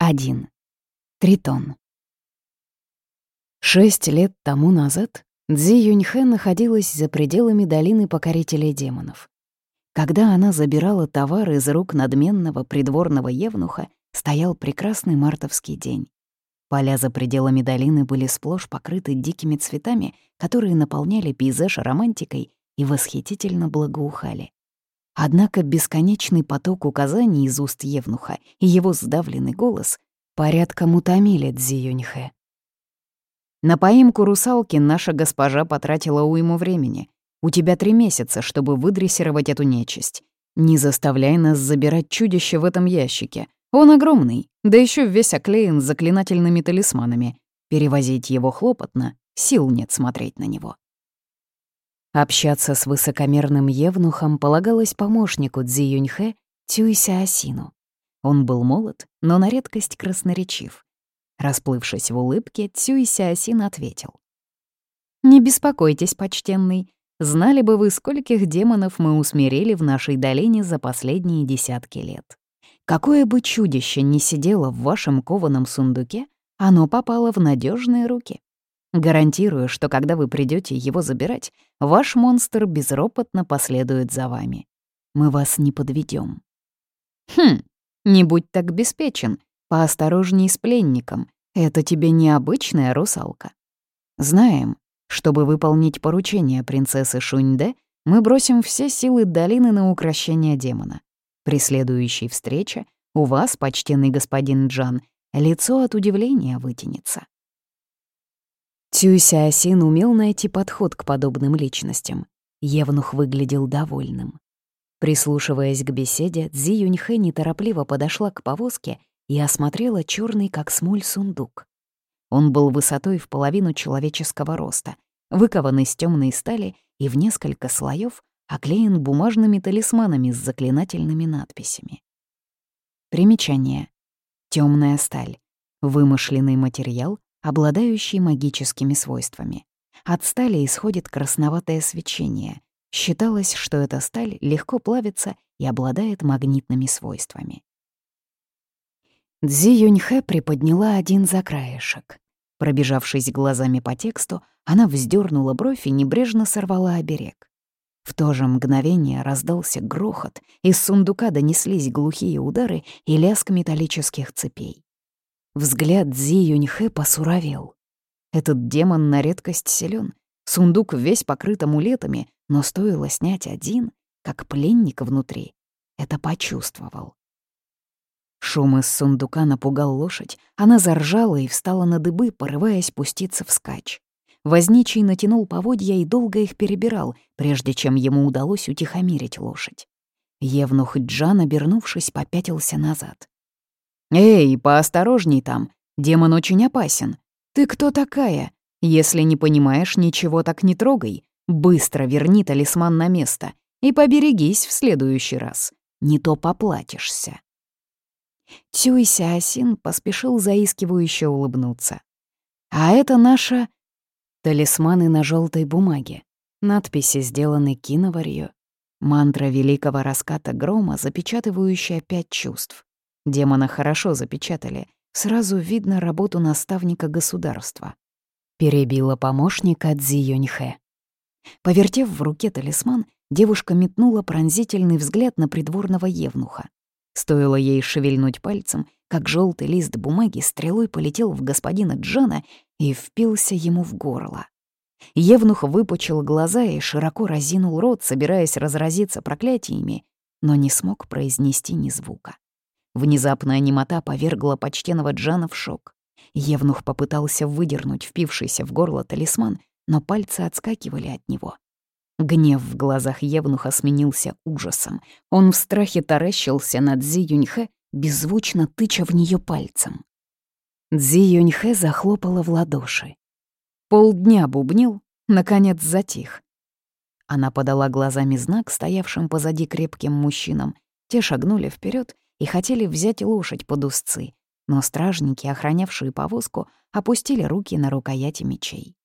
1. Тритон. Шесть лет тому назад Цзи Юньхэ находилась за пределами долины покорителей демонов. Когда она забирала товар из рук надменного придворного евнуха, стоял прекрасный мартовский день. Поля за пределами долины были сплошь покрыты дикими цветами, которые наполняли пейзаж романтикой и восхитительно благоухали. Однако бесконечный поток указаний из уст Евнуха и его сдавленный голос порядком утомили Цзиюньхэ. На поимку русалки наша госпожа потратила уйму времени. У тебя три месяца, чтобы выдрессировать эту нечисть. Не заставляй нас забирать чудище в этом ящике. Он огромный, да еще весь оклеен заклинательными талисманами. Перевозить его хлопотно, сил нет смотреть на него. Общаться с высокомерным евнухом полагалось помощнику Цзи Юньхэ Цюйся Асину. Он был молод, но на редкость красноречив. Расплывшись в улыбке, Цюйся Асин ответил. «Не беспокойтесь, почтенный. Знали бы вы, скольких демонов мы усмирили в нашей долине за последние десятки лет. Какое бы чудище ни сидело в вашем кованом сундуке, оно попало в надежные руки. Гарантирую, что когда вы придете его забирать, ваш монстр безропотно последует за вами. Мы вас не подведем. Хм, не будь так беспечен, поосторожней с пленником. Это тебе необычная русалка. Знаем, чтобы выполнить поручение принцессы Шуньде, мы бросим все силы долины на укращение демона. При следующей встрече у вас, почтенный господин Джан, лицо от удивления вытянется. Цюйся Асин умел найти подход к подобным личностям. Евнух выглядел довольным. Прислушиваясь к беседе, Цзи Юньхэ неторопливо подошла к повозке и осмотрела черный как смоль сундук. Он был высотой в половину человеческого роста, выкован из темной стали и в несколько слоев оклеен бумажными талисманами с заклинательными надписями. Примечание. Темная сталь. Вымышленный материал, обладающий магическими свойствами. От стали исходит красноватое свечение. Считалось, что эта сталь легко плавится и обладает магнитными свойствами. Цзи Юньхэ приподняла один за краешек. Пробежавшись глазами по тексту, она вздернула бровь и небрежно сорвала оберег. В то же мгновение раздался грохот, из сундука донеслись глухие удары и лязг металлических цепей. Взгляд Цзи Юньхэ посуровел. Этот демон на редкость силен. Сундук весь покрыт амулетами, но стоило снять один, как пленник внутри. Это почувствовал. Шум из сундука напугал лошадь. Она заржала и встала на дыбы, порываясь пуститься вскачь. Возничий натянул поводья и долго их перебирал, прежде чем ему удалось утихомирить лошадь. Евнух Джан, обернувшись, попятился назад. «Эй, поосторожней там, демон очень опасен. Ты кто такая? Если не понимаешь, ничего так не трогай. Быстро верни талисман на место и поберегись в следующий раз. Не то поплатишься». Цюй Сяосин поспешил заискивающе улыбнуться. «А это наша...» Талисманы на желтой бумаге. Надписи сделаны киноварью. Мантра великого раската грома, запечатывающая пять чувств. Демона хорошо запечатали. Сразу видно работу наставника государства. Перебила помощника Цзи Юньхэ. Повертев в руке талисман, девушка метнула пронзительный взгляд на придворного евнуха. Стоило ей шевельнуть пальцем, как желтый лист бумаги стрелой полетел в господина Джана и впился ему в горло. Евнух выпучил глаза и широко разинул рот, собираясь разразиться проклятиями, но не смог произнести ни звука. Внезапная немота повергла почтенного Джана в шок. Евнух попытался выдернуть впившийся в горло талисман, но пальцы отскакивали от него. Гнев в глазах Евнуха сменился ужасом. Он в страхе таращился на Цзи Юньхэ, беззвучно тыча в нее пальцем. Цзи Юньхэ захлопала в ладоши. Полдня бубнил, наконец затих. Она подала глазами знак стоявшим позади крепким мужчинам. Те шагнули вперед и хотели взять лошадь под узцы, но стражники, охранявшие повозку, опустили руки на рукояти мечей.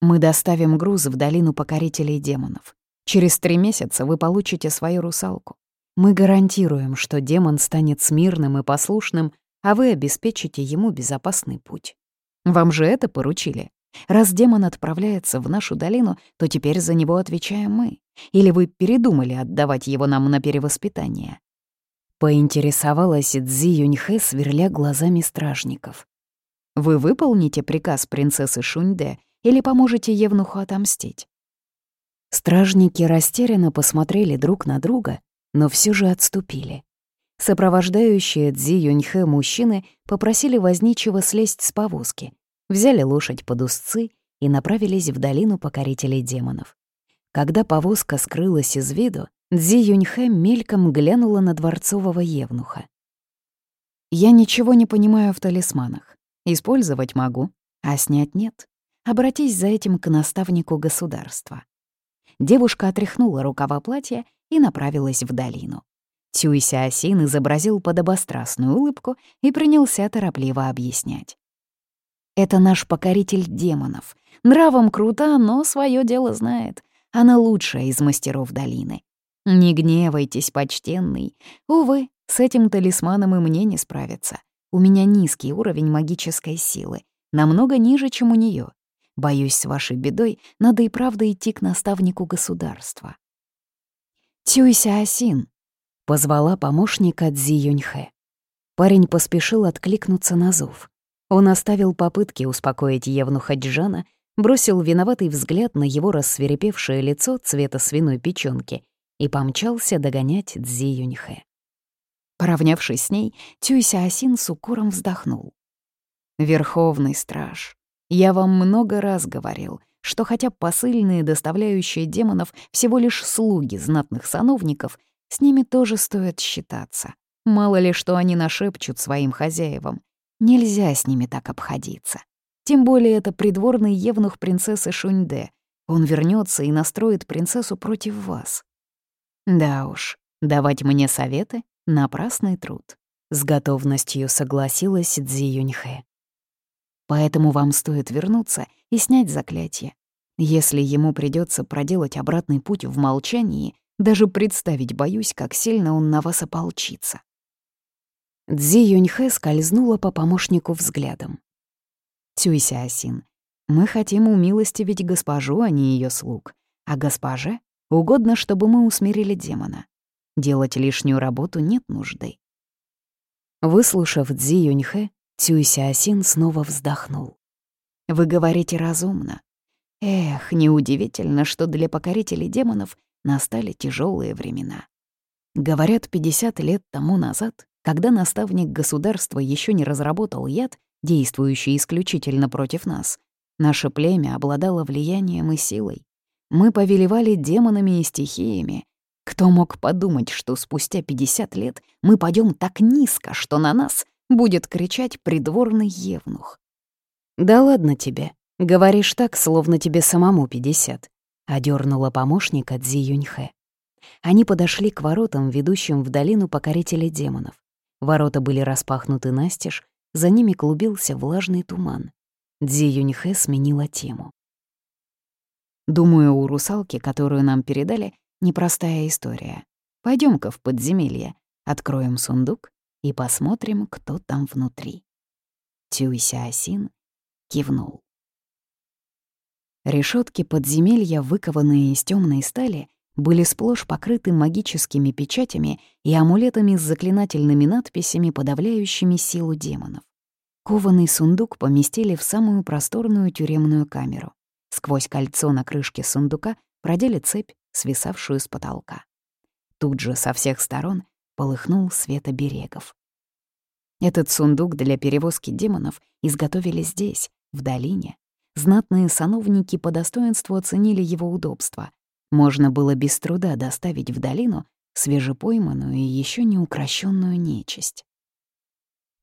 «Мы доставим груз в долину покорителей демонов. Через три месяца вы получите свою русалку. Мы гарантируем, что демон станет смирным и послушным, а вы обеспечите ему безопасный путь. Вам же это поручили. Раз демон отправляется в нашу долину, то теперь за него отвечаем мы. Или вы передумали отдавать его нам на перевоспитание?» Поинтересовалась Цзи Юньхэ, сверля глазами стражников. «Вы выполните приказ принцессы Шуньде или поможете Евнуху отомстить?» Стражники растерянно посмотрели друг на друга, но все же отступили. Сопровождающие Цзи Юньхэ мужчины попросили возничего слезть с повозки, взяли лошадь под узцы и направились в долину покорителей демонов. Когда повозка скрылась из виду, Цзи Юньхэ мельком глянула на дворцового евнуха. «Я ничего не понимаю в талисманах. Использовать могу, а снять нет. Обратись за этим к наставнику государства». Девушка отряхнула рукава платья и направилась в долину. Тюйся Осин изобразил подобострастную улыбку и принялся торопливо объяснять. «Это наш покоритель демонов. Нравом крута, но свое дело знает. Она лучшая из мастеров долины. Не гневайтесь, почтенный. Увы, с этим талисманом и мне не справиться. У меня низкий уровень магической силы, намного ниже, чем у нее. Боюсь, с вашей бедой надо и правда идти к наставнику государства. Тюйся Асин, Позвала помощника Цзи Юньхэ. Парень поспешил откликнуться на зов. Он оставил попытки успокоить Евнуха Джана, бросил виноватый взгляд на его рассверепевшее лицо цвета свиной печёнки и помчался догонять Цзи Юньхэ. Поравнявшись с ней, Тюйся Асин с укором вздохнул. «Верховный страж, я вам много раз говорил, что хотя посыльные, доставляющие демонов, всего лишь слуги знатных сановников, с ними тоже стоит считаться. Мало ли, что они нашепчут своим хозяевам. Нельзя с ними так обходиться. Тем более это придворный евнух принцессы Шуньде. Он вернется и настроит принцессу против вас. Да уж, давать мне советы — напрасный труд. С готовностью согласилась Цзи Юньхэ. Поэтому вам стоит вернуться и снять заклятие. Если ему придется проделать обратный путь в молчании, даже представить боюсь, как сильно он на вас ополчится. Цзи Юньхэ скользнула по помощнику взглядом. Тюйся, Асин, мы хотим умилостивить госпожу, а не ее слуг. А госпоже угодно, чтобы мы усмирили демона. Делать лишнюю работу нет нужды. Выслушав Цзи Юньхэ, Тюйся Асин снова вздохнул. «Вы говорите разумно. Эх, неудивительно, что для покорителей демонов настали тяжелые времена. Говорят, 50 лет тому назад, когда наставник государства еще не разработал яд, действующий исключительно против нас, наше племя обладало влиянием и силой. Мы повелевали демонами и стихиями. Кто мог подумать, что спустя 50 лет мы пойдем так низко, что на нас будет кричать придворный евнух? Да ладно тебе. Говоришь так, словно тебе самому 50. Одернула помощника Цзи Юньхэ. Они подошли к воротам, ведущим в долину покорителей демонов. Ворота были распахнуты настежь, за ними клубился влажный туман. Цзи Юньхэ сменила тему. «Думаю, у русалки, которую нам передали, непростая история. пойдем ка в подземелье, откроем сундук и посмотрим, кто там внутри». Тюйся Асин кивнул. Решетки подземелья, выкованные из темной стали, были сплошь покрыты магическими печатями и амулетами с заклинательными надписями, подавляющими силу демонов. Кованый сундук поместили в самую просторную тюремную камеру. Сквозь кольцо на крышке сундука продели цепь, свисавшую с потолка. Тут же со всех сторон полыхнул свет оберегов. Этот сундук для перевозки демонов изготовили здесь, в долине, Знатные сановники по достоинству оценили его удобство. Можно было без труда доставить в долину свежепойманную и еще не укращенную нечисть.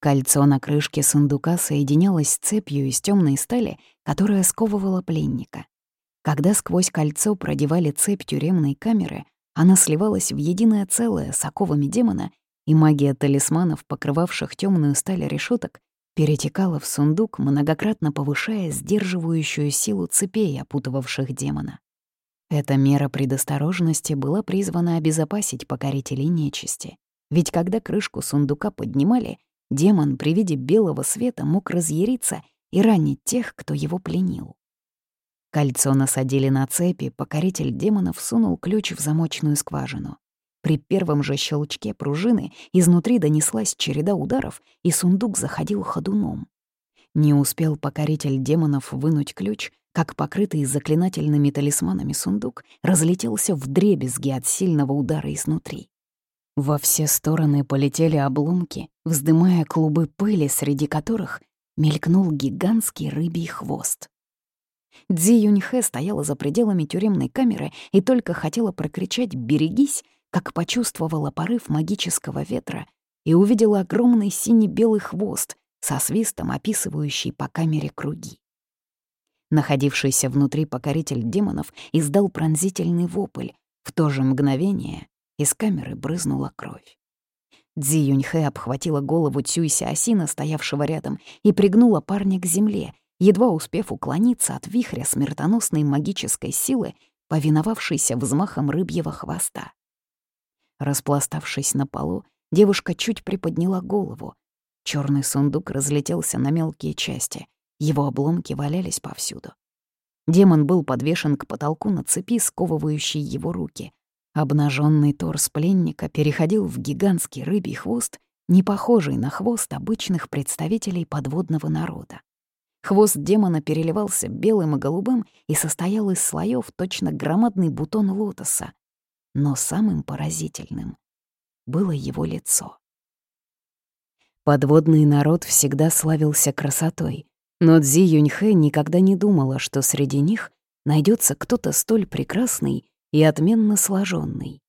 Кольцо на крышке сундука соединялось с цепью из темной стали, которая сковывала пленника. Когда сквозь кольцо продевали цепь тюремной камеры, она сливалась в единое целое с оковами демона, и магия талисманов, покрывавших темную сталь решеток, перетекала в сундук, многократно повышая сдерживающую силу цепей, опутывавших демона. Эта мера предосторожности была призвана обезопасить покорителей нечисти. Ведь когда крышку сундука поднимали, демон при виде белого света мог разъяриться и ранить тех, кто его пленил. Кольцо насадили на цепи, покоритель демонов сунул ключ в замочную скважину. При первом же щелчке пружины изнутри донеслась череда ударов, и сундук заходил ходуном. Не успел покоритель демонов вынуть ключ, как покрытый заклинательными талисманами сундук разлетелся в дребезги от сильного удара изнутри. Во все стороны полетели обломки, вздымая клубы пыли, среди которых мелькнул гигантский рыбий хвост. Дзи Юньхэ стояла за пределами тюремной камеры и только хотела прокричать «берегись», как почувствовала порыв магического ветра и увидела огромный сине-белый хвост со свистом, описывающий по камере круги. Находившийся внутри покоритель демонов издал пронзительный вопль. В то же мгновение из камеры брызнула кровь. Дзи Юньхэ обхватила голову Цюйся Асина, стоявшего рядом, и пригнула парня к земле, едва успев уклониться от вихря смертоносной магической силы, повиновавшейся взмахом рыбьего хвоста. Распластавшись на полу, девушка чуть приподняла голову. Черный сундук разлетелся на мелкие части. Его обломки валялись повсюду. Демон был подвешен к потолку на цепи, сковывающей его руки. Обнаженный торс пленника переходил в гигантский рыбий хвост, не похожий на хвост обычных представителей подводного народа. Хвост демона переливался белым и голубым и состоял из слоев точно громадный бутон лотоса. Но самым поразительным было его лицо. Подводный народ всегда славился красотой, но Цзи Юньхэ никогда не думала, что среди них найдется кто-то столь прекрасный и отменно сложенный.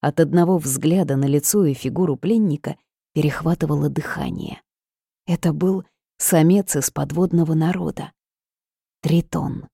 От одного взгляда на лицо и фигуру пленника перехватывало дыхание. Это был самец из подводного народа. Тритон.